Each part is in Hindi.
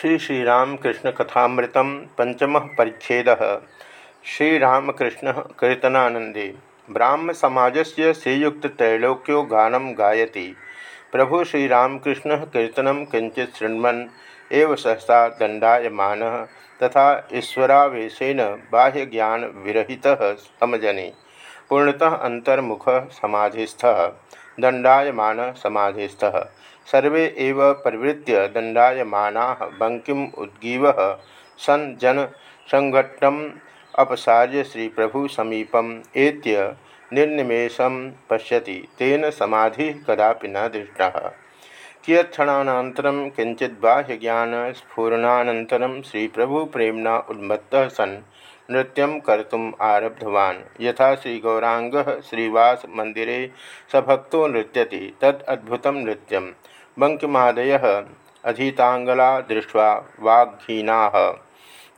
श्री श्रीरामकृष्ण कथामृतम पंचम परिच्छेद। श्रीरामकृष्ण कीर्तनानंदे ब्राह्म समाजस्य श्रीयुक्त त्रैलोक्यो गानम गायति। प्रभु श्रीरामकृष्ण कीर्तन किंचित शृण्वन्, एव सहसा दंडायमान तथा ईश्वरावेशेन बाह्यज्ञान विरहितः समजने पूर्णतः अंतर्मुख समाधिस्थ। दंडायमान समाधिस्थ सर्वे एव प्रवृत्य दंडायमाना बंकिम उद्गीव। सन जन संघटम अपसार्य श्री प्रभु समीपम एत्य निर्निमेषम पश्यति। तेन समाधि कदापि न दृष्टा। कियत्णानन्तरं किंचित बाह्य ज्ञान स्फुरनानन्तरं श्री प्रभु प्रेमणा उन्मत्तः सन् नृत्यं कर्तुम् आरब्धवान्। यथा श्रीगौराङ्गः श्रीवास मन्दिरे सभक्तो नृत्यति, तत् अद्भुतं नृत्यं। बंकिमादय अधीतांगला दृष्ट्वा वाघीना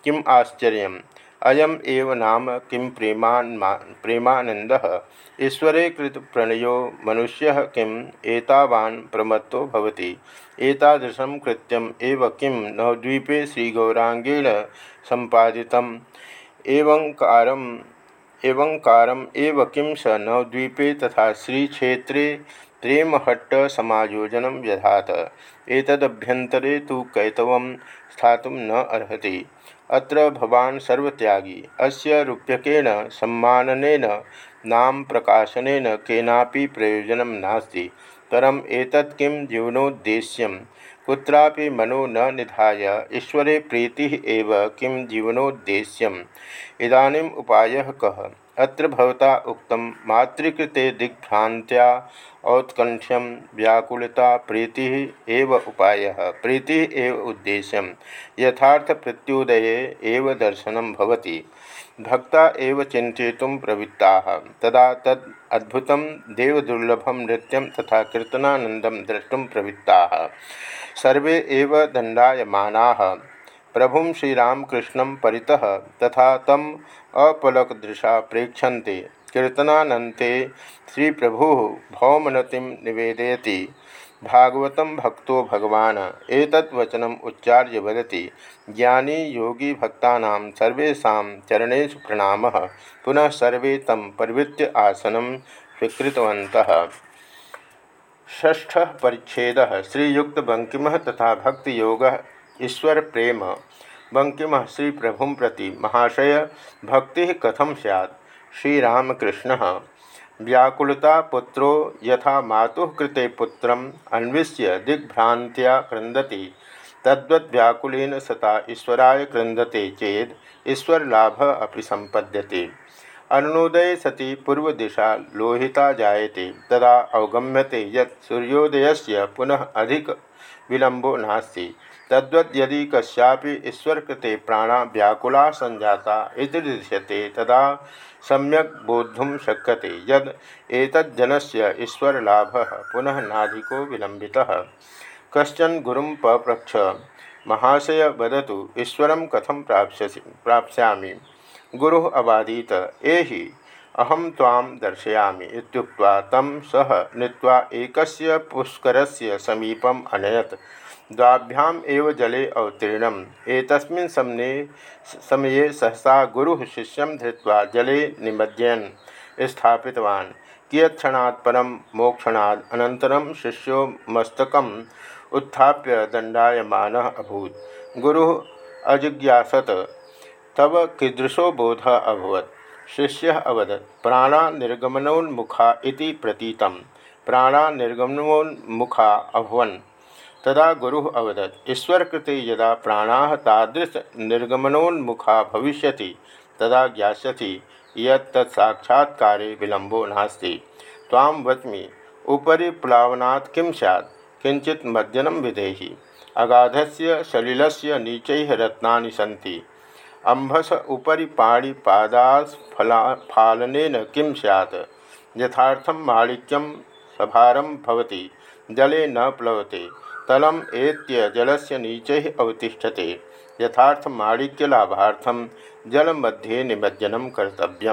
किम आश्चर्य अयम एव नाम किं प्रेमा प्रेमानंद ईश्वरे कृत प्रणयो मनुष्य किम? एतावान् प्रमत्तो भवति। एतादृशं कृत्यम एव किं? नवद्वीपे श्रीगौरांगेण संपादितम् एवंकारम एवंकारम एव किं स नवद्वीपे तथा श्रीक्षेत्रे प्रेमहट्ट समायोजन व्यधात एतदभ्यंतरे तो कैतव स्थातुं न अर्हति। अत्र भवान् सर्वत्यागी। अस्य रूप्यकेण, सम्माननेन, नाम प्रकाशनेन केनापि प्रयोजनं नास्ति। परम एतत् किं जीवनोद्देश्यं कुत्रापि मनो न निधाय, ईश्वरे प्रीति किं जीवनोद्देश्यम्? इदानीम् उपायः कः? अत्र भवता उक्तं मातृकृते दिग्भ्रांत्या औत्कंठ्यम व्याकुलता प्रीति एव उपाय, प्रीति एव उद्देश्य यथार्थ प्रत्युदये एव दर्शनं भवति। भक्ता एव चिंतु प्रवृत्ता। तदा तद अद्भुत देवदुर्लभम नृत्यं तथा कीर्तनानंदम द्रष्टुम प्रवृत्ता। सर्वे एव दंडायमानाः प्रभुं श्रीरामकृष्ण परितः तथा तम अपलकदृशा प्रेक्षन्ते। कीर्तनानंते श्री प्रभु भौमनतिम निवेदयति। भागवत भक्तो भगवान एतद्वचनम उच्चार्य वदति, ज्ञानी योगी भक्ता चरणेशु प्रणाम, पुनः सर्वे तम परिवृत्य आसन स्वीकृतवत ष्ठ परिच्छेद, श्रीयुक्त बंकिम तथा भक्ति योग ईश्वर प्रेम। बंकिम श्री प्रभु प्रति महाशय, भक्ति कथम सैद श्रीरामकृष्ण। व्याकुलता पुत्रो यथा मातुः कृते पुत्रम् अन्विष्य दिग्भ्रांत्या क्रंदति तद्वद्व्याकुलेन सता ईश्वराय क्रंदते चेद ईश्वरलाभ अभी संपद्यते अरुणोदय सती पूर्वदिशा लोहिता जायते। तदा अवगम्यते यत् सूर्योदयस्य पुनः अधिक विलंबो नास्ति। तद्वत् यदि कस्यापि ईश्वरकृते प्राणा व्याकुला संजाता दृश्यते तदा सम्यक बोद्धुम शक्यते यद एतज्जनस्य ईश्वरलाभः पुनः नाधिको विलंबितः कश्चन गुरु पप्रक्ष, महाशय वदतु, ईश्वर कथम प्राप्स्यसि प्राप्स्यामि? गुरुः अवादीत, एहि अहम ताम दर्शयामि इत्युक्त्वा तं सह नीत्वा एकस्य पुष्करस्य समीपम् अनयत्। द्वाभ्याम एव जले अवतीर्ण एक समये समये सहसा गुरु शिष्यं धृत्वा जले निमज्जयन, स्थापितवान्। कियत्क्षणात् परं मोक्षणात् अनन्तरं शिष्यो मस्तकम् उत्थाप्य दण्डायमानः अभूत्। गुरुः अजिज्ञासत, तव कीदृशो बोधः अभवत्। शिष्यः अवदत् प्राणा निर्गमनोन्मुखा इति प्रतीतं प्राणा निर्गमनोन्मुखा अभवन्। तदा गुरु अवदत्, ईश्वर कृते यदा प्राणा तादृश निर्गमनोन्मुखा भविष्य तदा ज्ञास्यति यत्तत्साक्षात्कारे विलंबो नास्ति। तां वच्मि, उपरि प्लावनात् किं स्यात्? किंचित मज्जनं विधेहि। अगाधस्य सलिलस्य नीचैः रत्नानि सन्ति। अम्भस उपरि पाणिपादास्फला फालनेन किं स्यात्? यथार्थं माणिक्यं सभारं भवति, जले न प्लवते। तलम एत्य जलस्य नीचे अवतिषते यथार्थ माणिक्यलाभार्थम जल मध्ये निमज्जन कर्तव्य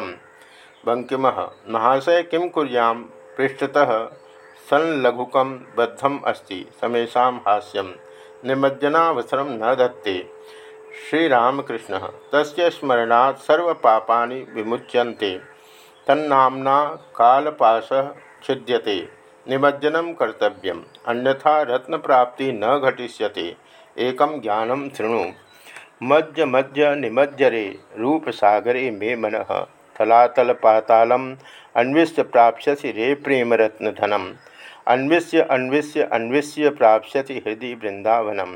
बंकिम महाशय, किं कुरियाँ पृष्ठतः संलघुक बद्धम अस्ति समेशा हास्यम। निमज्जनावसर न दत्ते। श्रीरामकृष्ण, तस्य स्मरणात् सर्वपापानि विमुच्यन्ते। छिद्यते। निमज्जनं कर्तव्यम्। अन्यथा रत्नप्राप्ति न घटिष्यते। एकं ज्ञानं शृणु। मज्ज मज्ज निमज्जरे रूपसागरे मे मनः। तलातलपातालम् अन्विष्य प्राप्स्यसि रे प्रेमरत्नधनम् अन्विष्य अन्विष्य अन्विष्य प्राप्स्यति हृदय वृंदावनम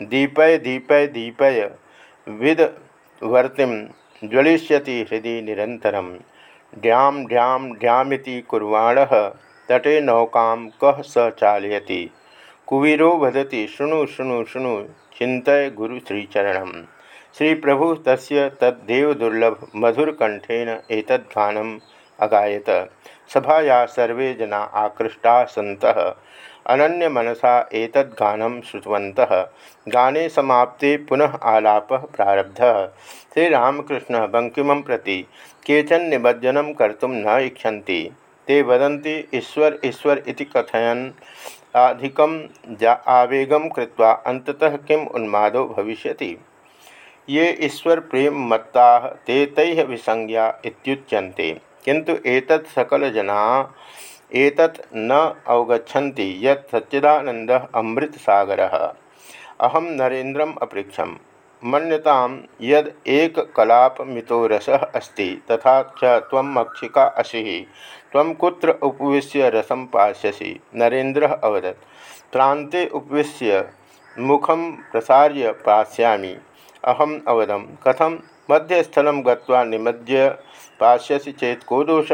दीपय दीपय दीपय विद वर्तिम ज्वलिष्यति हृदय निरंतरम ड्याम ड्याम ड्यामिति कुर्वाण। तटे नौका कह स चालयति? कुवीरो शृणु शृणु शृणु चिंतय गुरु श्रीचरण। श्री प्रभु तस्य तद्देव दुर्लभ मधुरकंठेन एतद्गानम अगायत। सभाया सर्वे जना आकृष्टा सन्तः। अनन्य मनसा एतद्गानं श्रुतवन्तः। गाने समाप्ते पुनः आलापः प्रारब्धः। श्रीरामकृष्णः बङ्किमं प्रति केचन निमज्जनं कर्तुं न इच्छन्ति। ते वदन्ति, ईश्वर ईश्वर इति कथयन्। अधिकं जा, आवेगं कृत्वा अन्ततः किम् उन्मादो भविष्यति? ये ईश्वर प्रेम मत्ता, ते तैः विसंज्ञा इत्युच्यन्ते। किंतु एतत् सकल जना एतत् न अवगछन्ति यत् सच्चिदानंद अमृत सागर अहम नरेन्द्रम अपृक्षम मन्यताम यद एक कलाप मितो रस अस्ति तथा च त्वं मक्षिका कुत्र उपविश्य रसम पास्यसि? नरेन्द्र अवदत्। प्रान्ते उपविश्य मुखम प्रसार्य पास्यामि। अहम अवदम कथम मध्यस्थल गत्वा निमज्य पाश्यसि चेत को दोष?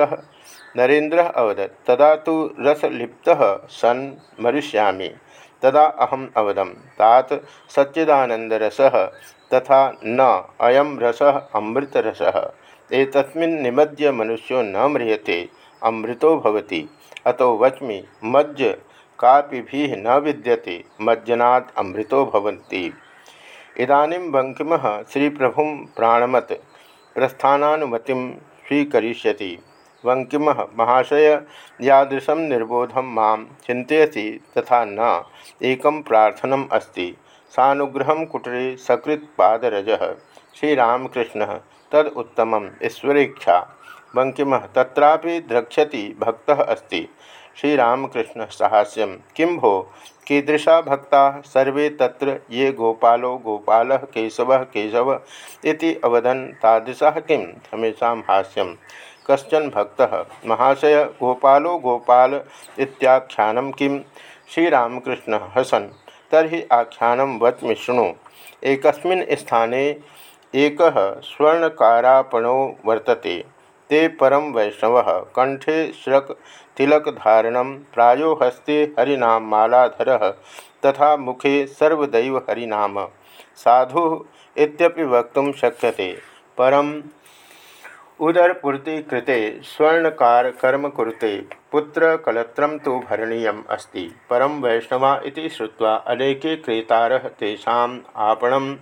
नरेन्द्र अवदत्, तदा तो रसलिप्त सन् मरिष्यामि। तदा अहम अवदम, तात सच्चिदानंदरस तथा न अयम रस, अमृतरस। एक निमज्य मनुष्यो न म्रियते, अमृतो भवति। अतो वच्मि, मज्ज कापि भी न विद्यते, मज्जनात् अमृतो भवन्ति। इदानीं बङ्किमः श्रीप्रभुं प्राणमत, प्रस्थानानुमतिं स्वीकरिष्यति। वंकिम महाशय, यादृशं निर्बोधम माँ चिंतयसी तथा न, एक प्रार्थनम अस्ति। सानुग्रह कुटरे सकृत्पादरज। श्रीरामकृष्ण तदुत्तम ईश्वरेक्षा वंकिम तत्रापि द्रक्ष्यति, भक्त अस्त। श्रीरामकृष्ण साहस्यम किं भो? कीदृशा भक्ता? सर्वे तत्र ये गोपालो, गोपाल, केशव केशव इति अवदन तादृशा किं? हमेशा कशन भक्त, महाशय, गोपालो, गोपाल इत्याख्यानं किं? श्रीरामकृष्ण, हसन। तरी आख्यान वच्मि शृणु। एक स्थाने एक स्वर्णकारापणो वर्तते। ते परम वैष्णव। कंठे श्रक तिलकधारण, प्रायो हस्ते हरिनाम मालाधर, तथा मुखे सर्वदैव हरिनाम। साधु इत्यपि वक्त शक्य परम उदरपूर्ति कृते स्वर्णकार कर्म कुरुते, पुत्र कलत्रम तो भरणीय अस्ति। परम वैष्णवा इति श्रुत्वा अनेके क्रेतारः तेषाम् आपणम्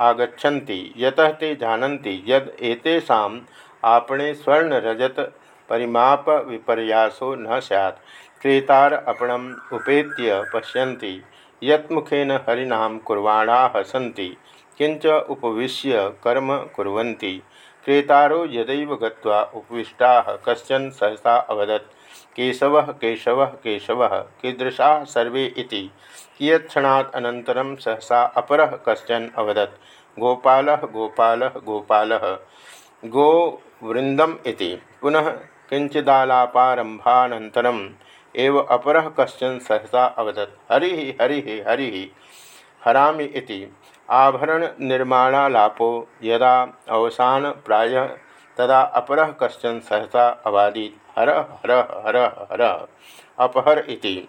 आगच्छन्ति। यतः ते जानन्ति यद् एतेषाम् आपणे स्वर्णरजत परिमाप विपर्यासो न सैत् क्रेतार अपणम उपेत्य पश्यन्ति, यत्मुखेन हरिनाम कुर्वाणाः सन्ति किंच उपविश्य कर्म कुर्वन्ति। क्रेतारो यदैव गत्वा उपविष्टाः, कश्चन सहसा अवदत्, केशवः केशवः केशवः, कीदृशाः सर्वे इति। कियत्क्षणात् अनन्तरं सहसा अपरः कश्चन अवदत्, गोपालः गोपालः गोपालः, गोवृन्दम् इति। पुनः किंचिदालापारंभानन्तरम् एव अपरः कश्चन सहसा अवदत्। हरि हरि हरि। हरामि इति। आभरणनिर्माणालापो यदा अवसान प्रायः तदा अपर कशन सहसा अवादीत् हर हर हर हर अपहर इति।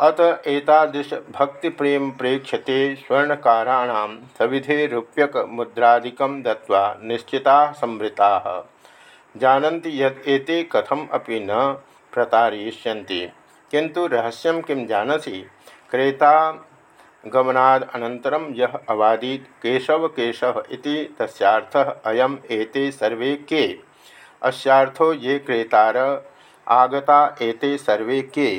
अत एतादृश भक्तिप्रेम प्रेक्ष्यते स्वर्णकाराणां सविधे रूप्यकमुद्रादिकं दत्वा निश्चिताः संवृताः। जानन्ति यत् एते कथम अपि न प्रतारयिष्यन्ति। किंतु रहस्यं किं जानसि? क्रेता गमनाद अनन्तरं यः अवादीत् केशव केशव इति तस्यार्थः अयम् एते सर्वे के? अस्यार्थो ये क्रेतार, आगता एते सर्वे के?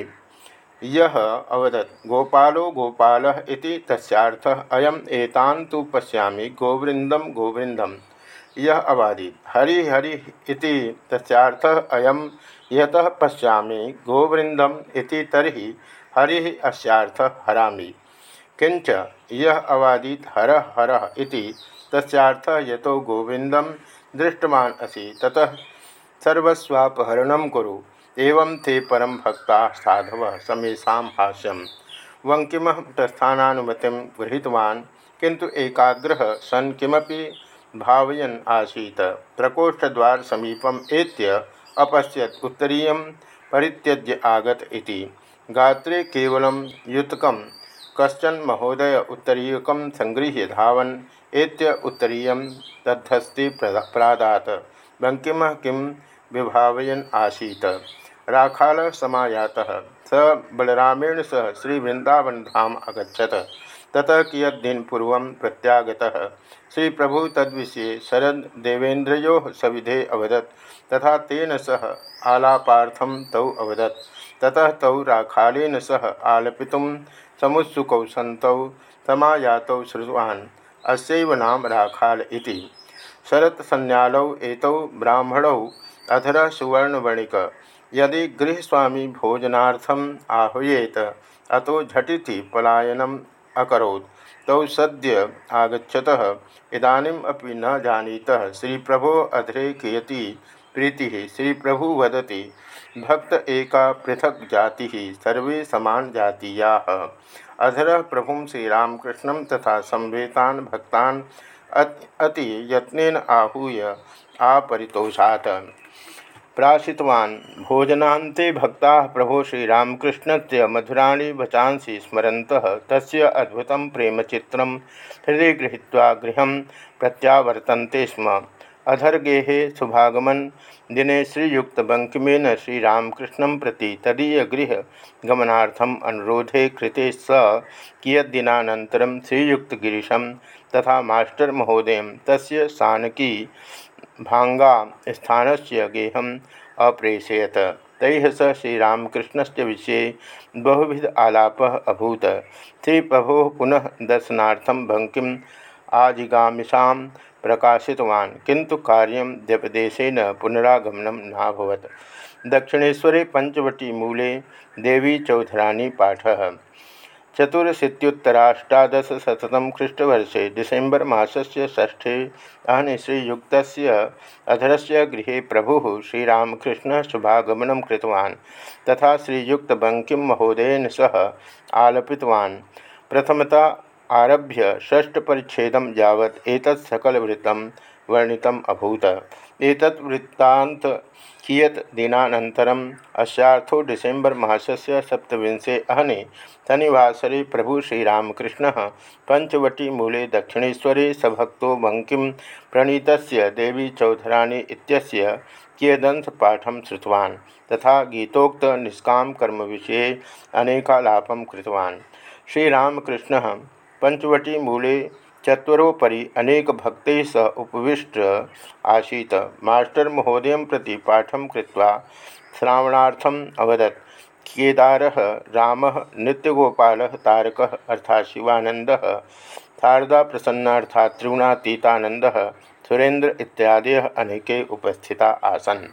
यह अवदत्, गोपालो गोपाल इति तस्यार्थः अयम एतान तो पश्यामि गोवृंदम गोवृंदम यह अवादी हरि हरि इति तस्यार्थः अयम यतः पश्यामि गोवृंदम इति तर्हि हरि अस्यार्थः हरामि। किंच यह अवादीत हर हर तस्यार्थः यतो गोविंदम दृष्टवान असी ततः सर्वस्वापहरण कुरु। एवं ते परम भक्ता साधव समेशा हाष्यम वंकिम प्रस्थानुमति गृहीतवान् किंतु एकाग्र सन् किमपि भावयन आसीत। प्रकोष्ठद्वार समीपम एत्य अपश्यत उत्तरीय परित्यज्य आगत इति। गात्रे केवलं युतकं कश्चन महोदय उत्तरीयक संगृह्य धावन, एत्य उत्तरीय तद्धस्ति प्रादात। बंकिम किं विभावयन आसीत? राखाल समायात। स बलरामेण सह श्री वृंदावन धाम अगछत ततः कियद्दिन पूर्व प्रत्यागत। श्री प्रभु तद्विषये शरद देवेन्द्रयो सविधे अवदत्, तथा तेन सह आलापार्थम तौ अवदत्। ततः तौ राखालेन सह आलपितुं समुत्सुकौ सन्तौ समायातौ श्रुतवान् अस्यैव नाम राखाल इति। शरत संज्ञालौ एतौ ब्राह्मणौ अधर सुवर्णवणिक। यदि गृहस्वामी भोजनार्थम आह्वयेत, अतो झटिति पलायनम अकरोत्। तौ सद्य आगछत इदानीम अपि न जानीतः। श्री प्रभो अधरे कियती, प्रीति श्री प्रभु वदति। भक्त एका पृथक जाति सर्वे समान जातीया। अधर प्रभु श्रीरामकृष्ण तथा संवेतान भक्तान अति यत्न आहूय आपरितोषात। प्राशितवान् भोजनाते भक्ता प्रभो श्रीरामकृष्ण से मधुराणी वचांसी स्मरन्तः। तस्य अद्भुतं प्रेमचित्रं हृदय गृहीत्वा गृह प्रत्यावर्तन्ते स्म। अधर्गेहे शुभागमन दिने श्रीयुक्त बंकिमेन श्रीरामकृष्ण प्रति तदीय गृह गमनार्थम अनुरोधे कृते स कियदिनानन्तरं श्रीयुक्तगिरीशं तथा मास्टर महोदय तस्य सानकी भांगा स्थान से गेहम अप्रेषयत। तैः स श्रीरामकृष्ण से विषय बहुविध आलाप अभूत। श्री प्रभो पुनः दर्शनार्थम भंकिम आजिगामीषा प्रकाशितवान्। पुनरागमन नाभवत। दक्षिणेशरे पंचवटी मूले देवी चौधरानी पाठ। चतुरशीतुत्तराष्टादशशतम ख्रीष्टवर्षे डिसेम्बर मासस्य षष्ठे अहने श्रीयुक्त अधर से गृह प्रभु श्रीरामकृष्ण शुभागमन तथा श्रीयुक्त बंकिम महोदयन सह आलपितवान्। प्रथमता आरभ्य षष्ठपरिच्छेदं यावत् एतत् सकलवृत्तं वर्णितम् अभूत। एतत् वृत्तान्त कियत् दिनानन्तरम् अस्यार्थो डिसेम्बर् मासस्य सप्तविंशे अहने शनिवासरे प्रभु श्रीरामकृष्ण पंचवटी मूले दक्षिणेशरे सभक्तो बंकिम प्रणीत देवी चौधराणी इत्यस्य कियदंशपाठं श्रुतवान् तथा गीतोक्त निष्काम कर्म विषये अनेकालापं कृतवान्। श्रीरामकृष्ण पंचवटी मूले चत्वरोपरी अनेक भक्त सह उपविष्ट आसीत। मास्टर महोदय प्रति पाठं कृत्वा श्रावणार्थम अवदत्। केदार राम, नित्यगोपाल, तारक, अर्थात शिवानंद शारदा प्रसन्नार्थात त्रिगुणातीतानंद सुरेंद्र इत्यादि अनेके उपस्थिता आसन्।